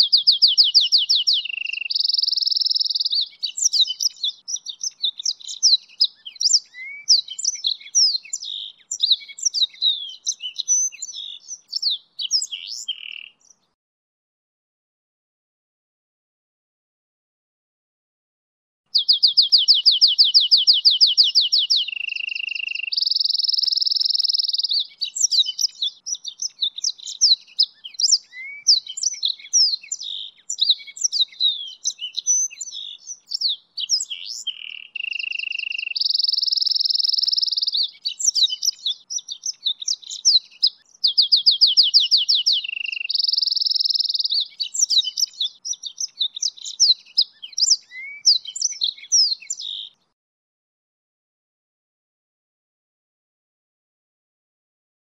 you